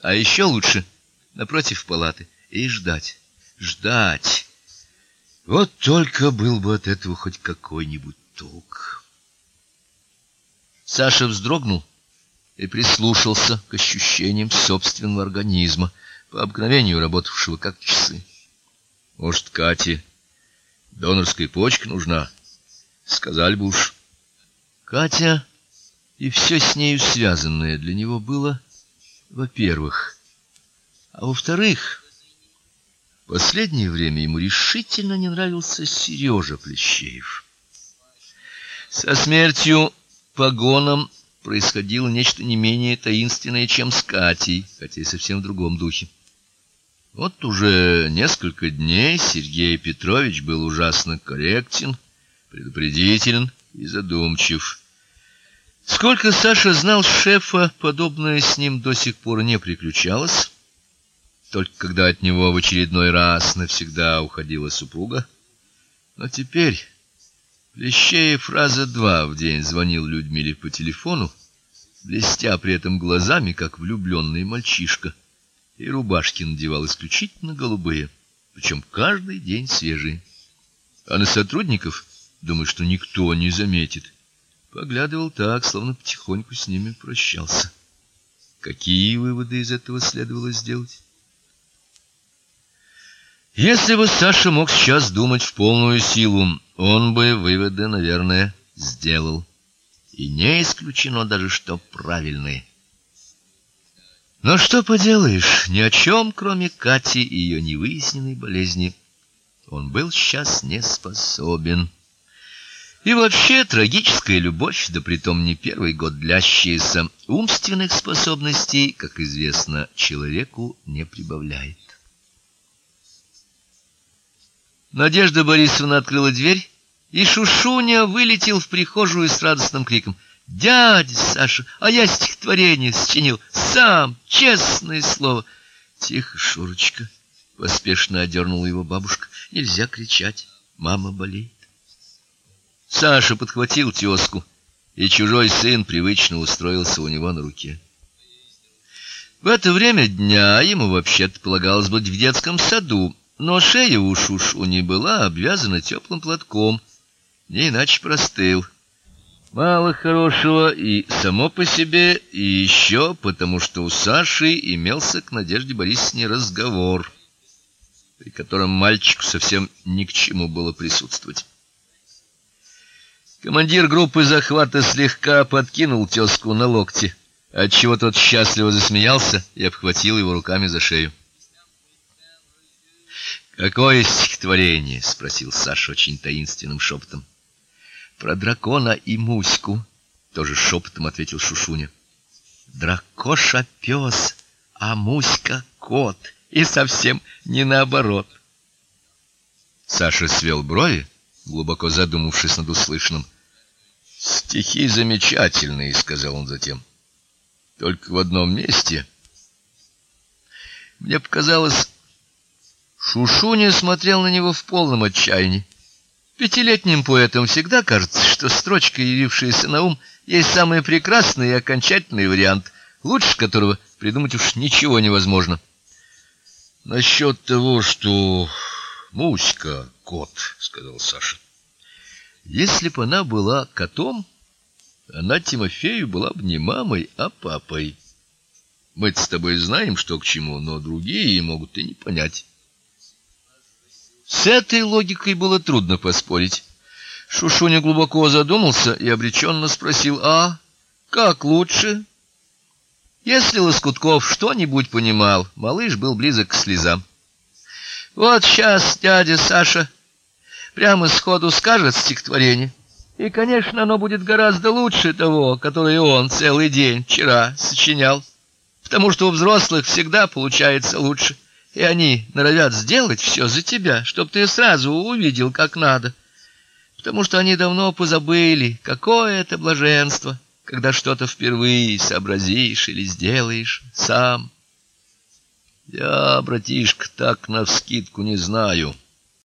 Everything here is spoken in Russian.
А еще лучше напротив палаты и ждать, ждать. Вот только был бы от этого хоть какой-нибудь толк. Саша вздрогнул и прислушался к ощущениям собственного организма, по обыкновению работавшего как часы. Может, Кате донорская почка нужна? Сказали бы уж. Катя и все с нею связанное для него было, во-первых, а во-вторых, последнее время ему решительно не нравился Сережа Плещеев. Со смертью погоном происходило нечто не менее таинственное, чем с Катей, хотя и совсем в другом духе. Вот уже несколько дней Сергей Петрович был ужасно корректен, предупредителен и задумчив. Сколько Саша знал шефа, подобное с ним до сих пор не приключалось. Только когда от него в очередной раз навсегда уходила супруга. Но теперь Плещеев фраза два в день звонил Людмиле по телефону, блестя при этом глазами, как влюбленный мальчишка и рубашки надевал исключительно голубые, причем каждый день свежие. А на сотрудников, думаю, что никто не заметит, поглядывал так, словно потихоньку с ними прощался. Какие выводы из этого следовало сделать? Если бы Саша мог сейчас думать в полную силу, он бы выводы, наверное, сделал. И не исключено даже, что правильные. Но что поделаешь, ни о чем, кроме Кати и ее невыясненной болезни, он был сейчас не способен. И вообще трагическая любовь, да притом не первый год длящаяся, умственных способностей, как известно, человеку не прибавляет. Надежда Борисовна открыла дверь, и Шушуня вылетел в прихожую с радостным криком: Дядя Саша, а я стихотворение сочинил сам, честное слово. Тихо, Шурочка, поспешно одернула его бабушка. Нельзя кричать, мама болеет. Саша подхватил тёзку, и чужой сын привычно устроился у него на руке. В это время дня ему вообще-то полагалось быть в детском саду, но шея у Шушу не была обвязана теплым платком, не иначе простыл. Мало хорошего и само по себе, и еще потому, что у Саши имелся к Надежде Борисовне разговор, при котором мальчику совсем ни к чему было присутствовать. Командир группы захвата слегка подкинул тёзку на локти, отчего тот счастливо засмеялся и обхватил его руками за шею. Какое стихотворение, спросил Саша очень таинственным шепотом про дракона и Муську, тоже шепотом ответил Шушуня. Дракоша пес, а Муська кот, и совсем не наоборот. Саша свел брови, глубоко задумавшись над услышанным. Стихи замечательные, сказал он затем. Только в одном месте мне показалось, Шушуня смотрел на него в полном отчаянии. Пятилетним поэтам всегда кажется, что строчка, явившаяся на ум, есть самый прекрасный и окончательный вариант, лучше которого придумать уж ничего невозможно. Насчет того, что Муська кот, сказал Саша. Если бы она была котом, она Тимофею была бы не мамой, а папой. Мы с тобой знаем, что к чему, но другие могут и не понять. С этой логикой было трудно поспорить. Шушуня глубоко задумался и обреченно спросил: "А как лучше?" Если Лоскутков что-нибудь понимал, малыш был близок к слезам. Вот сейчас дядя Саша прямо сходу скажет стихотворение. И, конечно, оно будет гораздо лучше того, которое он целый день вчера сочинял, потому что у взрослых всегда получается лучше и они норовят сделать все за тебя, чтоб ты сразу увидел, как надо. Потому что они давно позабыли, какое это блаженство, когда что-то впервые сообразишь или сделаешь сам. Я, братишка, так навскидку не знаю.